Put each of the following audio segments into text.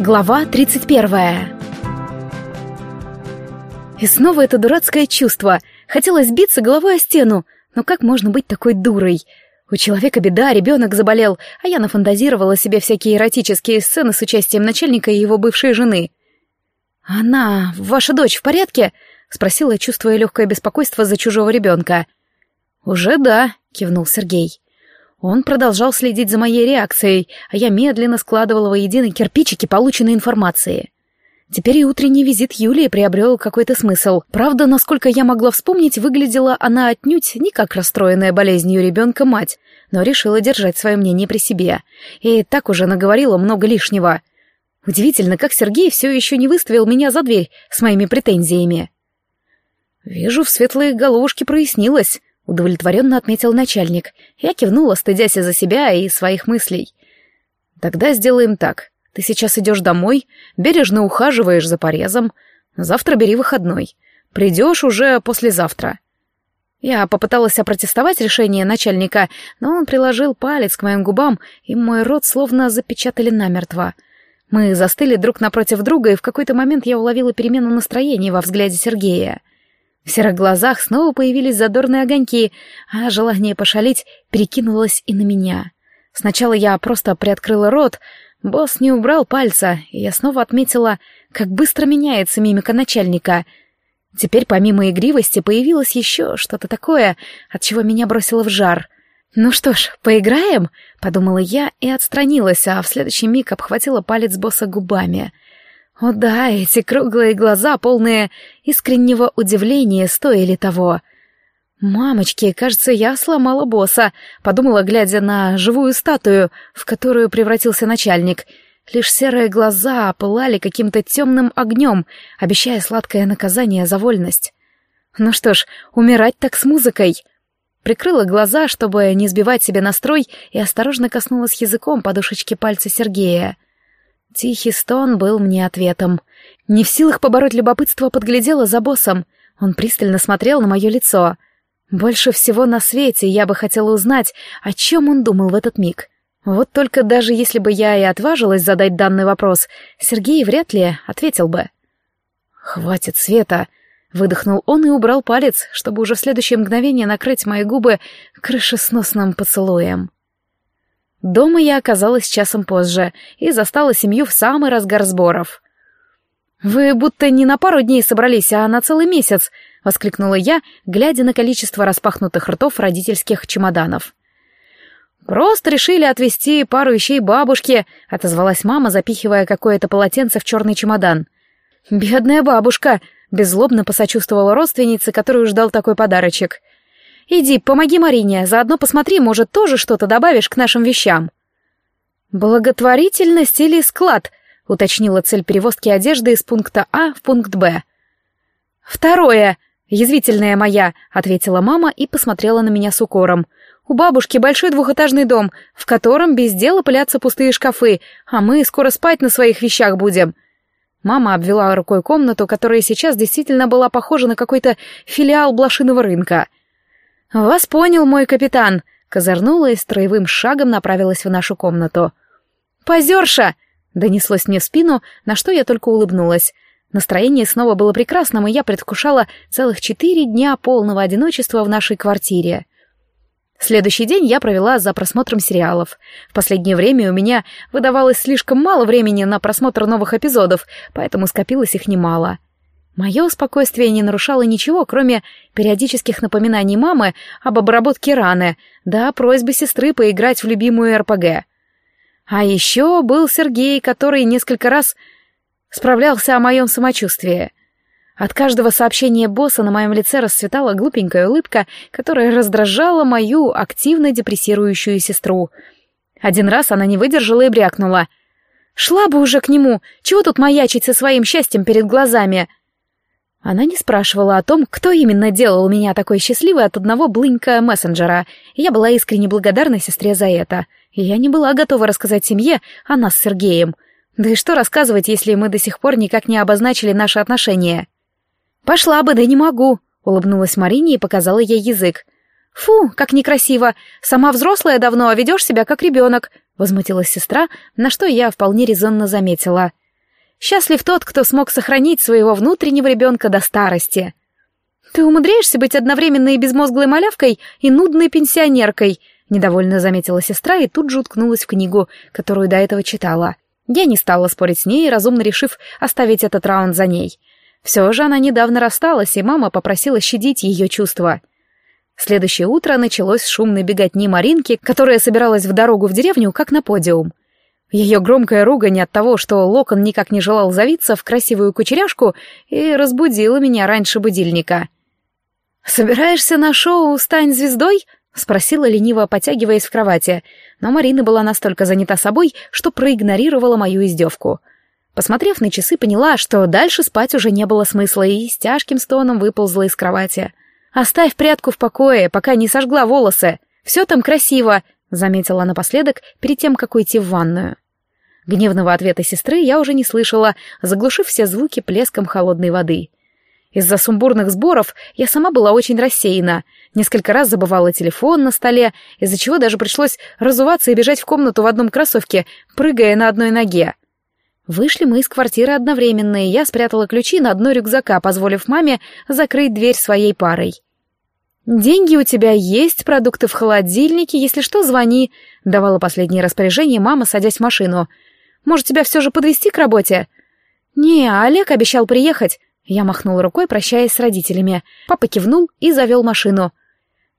Глава 31 И снова это дурацкое чувство. Хотелось биться головой о стену, но как можно быть такой дурой? У человека беда, ребенок заболел, а я нафантазировала себе всякие эротические сцены с участием начальника и его бывшей жены. «Она, ваша дочь, в порядке?» — спросила, чувствуя легкое беспокойство за чужого ребенка. «Уже да», — кивнул Сергей. Он продолжал следить за моей реакцией, а я медленно складывала воедино кирпичики полученной информации. Теперь и утренний визит Юлии приобрел какой-то смысл. Правда, насколько я могла вспомнить, выглядела она отнюдь не как расстроенная болезнью ребенка мать, но решила держать свое мнение при себе. И так уже наговорила много лишнего. Удивительно, как Сергей все еще не выставил меня за дверь с моими претензиями. «Вижу, в светлые головушки прояснилось», — удовлетворенно отметил начальник. Я кивнула, стыдясь за себя и своих мыслей. «Тогда сделаем так. Ты сейчас идешь домой, бережно ухаживаешь за порезом. Завтра бери выходной. Придешь уже послезавтра». Я попыталась опротестовать решение начальника, но он приложил палец к моим губам, и мой рот словно запечатали намертво. Мы застыли друг напротив друга, и в какой-то момент я уловила перемену настроения во взгляде Сергея. В серых глазах снова появились задорные огоньки, а желание пошалить перекинулось и на меня. Сначала я просто приоткрыла рот, босс не убрал пальца, и я снова отметила, как быстро меняется мимика начальника. Теперь помимо игривости появилось еще что-то такое, от чего меня бросило в жар. «Ну что ж, поиграем?» — подумала я и отстранилась, а в следующий миг обхватила палец босса губами — о да, эти круглые глаза, полные искреннего удивления, стоили того. «Мамочки, кажется, я сломала босса», — подумала, глядя на живую статую, в которую превратился начальник. Лишь серые глаза пылали каким-то темным огнем, обещая сладкое наказание за вольность. Ну что ж, умирать так с музыкой. Прикрыла глаза, чтобы не сбивать себе настрой, и осторожно коснулась языком подушечки пальца Сергея. Тихий стон был мне ответом. Не в силах побороть любопытство, подглядела за боссом. Он пристально смотрел на мое лицо. Больше всего на свете я бы хотела узнать, о чем он думал в этот миг. Вот только даже если бы я и отважилась задать данный вопрос, Сергей вряд ли ответил бы. «Хватит света!» — выдохнул он и убрал палец, чтобы уже в следующее мгновение накрыть мои губы крышесносным поцелуем. Дома я оказалась часом позже и застала семью в самый разгар сборов. «Вы будто не на пару дней собрались, а на целый месяц», — воскликнула я, глядя на количество распахнутых ртов родительских чемоданов. «Просто решили отвезти пару вещей бабушке», — отозвалась мама, запихивая какое-то полотенце в черный чемодан. «Бедная бабушка», — беззлобно посочувствовала родственнице, которую ждал такой подарочек. Иди, помоги Марине, заодно посмотри, может, тоже что-то добавишь к нашим вещам». «Благотворительность или склад?» — уточнила цель перевозки одежды из пункта А в пункт Б. «Второе!» — язвительная моя, — ответила мама и посмотрела на меня с укором. «У бабушки большой двухэтажный дом, в котором без дела пылятся пустые шкафы, а мы скоро спать на своих вещах будем». Мама обвела рукой комнату, которая сейчас действительно была похожа на какой-то филиал блошиного рынка — «Вас понял, мой капитан!» — козырнула и строевым шагом направилась в нашу комнату. «Позерша!» — донеслось мне в спину, на что я только улыбнулась. Настроение снова было прекрасным, и я предвкушала целых четыре дня полного одиночества в нашей квартире. Следующий день я провела за просмотром сериалов. В последнее время у меня выдавалось слишком мало времени на просмотр новых эпизодов, поэтому скопилось их немало. Мое спокойствие не нарушало ничего, кроме периодических напоминаний мамы об обработке раны, да просьбы сестры поиграть в любимую РПГ. А еще был Сергей, который несколько раз справлялся о моем самочувствии. От каждого сообщения босса на моем лице расцветала глупенькая улыбка, которая раздражала мою активно депрессирующую сестру. Один раз она не выдержала и брякнула. «Шла бы уже к нему! Чего тут маячить со своим счастьем перед глазами?» Она не спрашивала о том, кто именно делал меня такой счастливой от одного блынька мессенджера, я была искренне благодарна сестре за это. Я не была готова рассказать семье о нас с Сергеем. Да и что рассказывать, если мы до сих пор никак не обозначили наши отношения? «Пошла бы, да не могу», — улыбнулась Марине и показала ей язык. «Фу, как некрасиво! Сама взрослая давно, а ведешь себя как ребенок», — возмутилась сестра, на что я вполне резонно заметила. Счастлив тот, кто смог сохранить своего внутреннего ребенка до старости. Ты умудряешься быть одновременно и безмозглой малявкой, и нудной пенсионеркой, недовольно заметила сестра и тут же уткнулась в книгу, которую до этого читала. Я не стала спорить с ней, разумно решив оставить этот раунд за ней. Все же она недавно рассталась, и мама попросила щадить ее чувства. Следующее утро началось с шумной беготни Маринки, которая собиралась в дорогу в деревню, как на подиум. Ее громкая ругань от того, что Локон никак не желал завиться в красивую кучеряшку, и разбудила меня раньше будильника. «Собираешься на шоу «Стань звездой»?» — спросила лениво, потягиваясь в кровати, но Марина была настолько занята собой, что проигнорировала мою издевку. Посмотрев на часы, поняла, что дальше спать уже не было смысла, и с тяжким стоном выползла из кровати. «Оставь прятку в покое, пока не сожгла волосы. Все там красиво», — заметила напоследок, перед тем, как уйти в ванную. Гневного ответа сестры я уже не слышала, заглушив все звуки плеском холодной воды. Из-за сумбурных сборов я сама была очень рассеяна. Несколько раз забывала телефон на столе, из-за чего даже пришлось разуваться и бежать в комнату в одном кроссовке, прыгая на одной ноге. Вышли мы из квартиры одновременно, и я спрятала ключи на дно рюкзака, позволив маме закрыть дверь своей парой. «Деньги у тебя есть, продукты в холодильнике, если что, звони», — давала последнее распоряжение мама, садясь в машину. «Может, тебя все же подвести к работе?» «Не, Олег обещал приехать. Я махнул рукой, прощаясь с родителями. Папа кивнул и завел машину.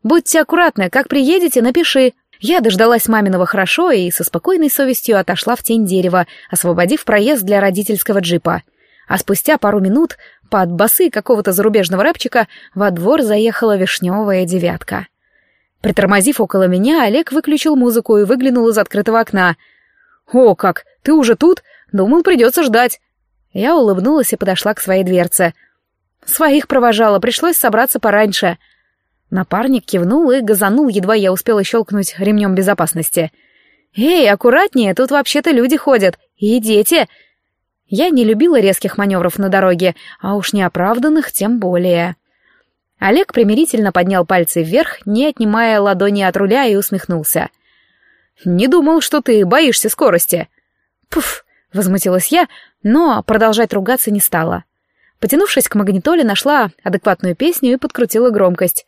«Будьте аккуратны, как приедете, напиши». Я дождалась маминого хорошо и со спокойной совестью отошла в тень дерева, освободив проезд для родительского джипа. А спустя пару минут под басы какого-то зарубежного рэпчика во двор заехала вишневая девятка. Притормозив около меня, Олег выключил музыку и выглянул из открытого окна. «О, как! Ты уже тут? Думал, придется ждать. Я улыбнулась и подошла к своей дверце. «Своих провожала, пришлось собраться пораньше». Напарник кивнул и газанул, едва я успела щелкнуть ремнем безопасности. «Эй, аккуратнее, тут вообще-то люди ходят. И дети!» Я не любила резких маневров на дороге, а уж неоправданных тем более. Олег примирительно поднял пальцы вверх, не отнимая ладони от руля, и усмехнулся. «Не думал, что ты боишься скорости». «Пуф!» — возмутилась я, но продолжать ругаться не стала. Потянувшись к магнитоле, нашла адекватную песню и подкрутила громкость.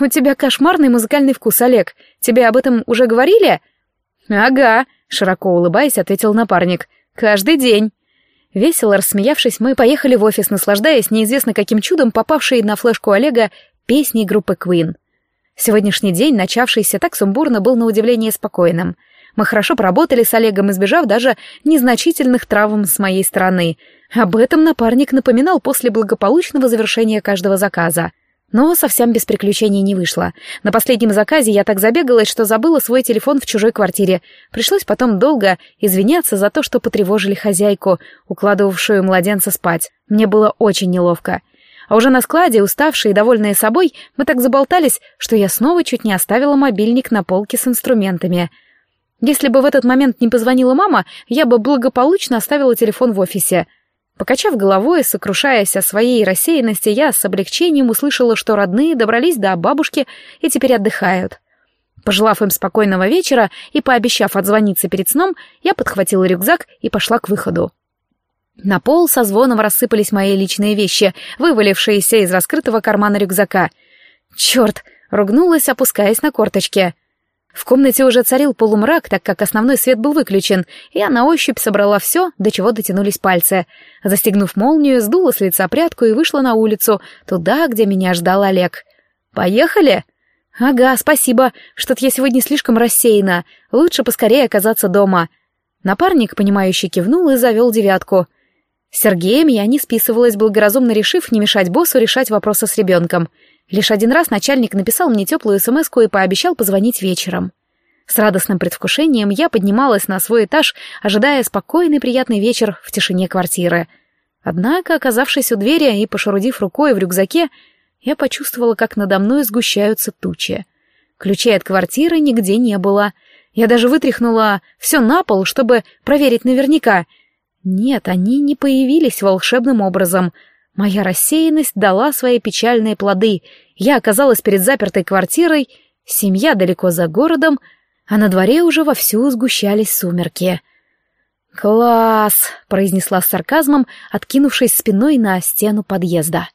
«У тебя кошмарный музыкальный вкус, Олег. Тебе об этом уже говорили?» «Ага», — широко улыбаясь, ответил напарник. «Каждый день». Весело рассмеявшись, мы поехали в офис, наслаждаясь неизвестно каким чудом попавшей на флешку Олега песней группы Queen. Сегодняшний день, начавшийся так сумбурно, был на удивление спокойным — мы хорошо поработали с Олегом, избежав даже незначительных травм с моей стороны. Об этом напарник напоминал после благополучного завершения каждого заказа. Но совсем без приключений не вышло. На последнем заказе я так забегалась, что забыла свой телефон в чужой квартире. Пришлось потом долго извиняться за то, что потревожили хозяйку, укладывавшую младенца спать. Мне было очень неловко. А уже на складе, уставшие и довольные собой, мы так заболтались, что я снова чуть не оставила мобильник на полке с инструментами — если бы в этот момент не позвонила мама, я бы благополучно оставила телефон в офисе. Покачав головой, сокрушаясь о своей рассеянности, я с облегчением услышала, что родные добрались до бабушки и теперь отдыхают. Пожелав им спокойного вечера и пообещав отзвониться перед сном, я подхватила рюкзак и пошла к выходу. На пол со звоном рассыпались мои личные вещи, вывалившиеся из раскрытого кармана рюкзака. «Черт!» — ругнулась, опускаясь на корточки. В комнате уже царил полумрак, так как основной свет был выключен, я на ощупь собрала все, до чего дотянулись пальцы. Застегнув молнию, сдула с лица прядку и вышла на улицу, туда, где меня ждал Олег. «Поехали?» «Ага, спасибо. Что-то я сегодня слишком рассеяна. Лучше поскорее оказаться дома». Напарник, понимающий, кивнул и завел девятку. С Сергеем я не списывалась, благоразумно решив не мешать боссу решать вопросы с ребенком. Лишь один раз начальник написал мне теплую смс и пообещал позвонить вечером. С радостным предвкушением я поднималась на свой этаж, ожидая спокойный приятный вечер в тишине квартиры. Однако, оказавшись у двери и пошурудив рукой в рюкзаке, я почувствовала, как надо мной сгущаются тучи. Ключей от квартиры нигде не было. Я даже вытряхнула все на пол, чтобы проверить наверняка. Нет, они не появились волшебным образом — Моя рассеянность дала свои печальные плоды. Я оказалась перед запертой квартирой, семья далеко за городом, а на дворе уже вовсю сгущались сумерки. «Класс!» — произнесла с сарказмом, откинувшись спиной на стену подъезда.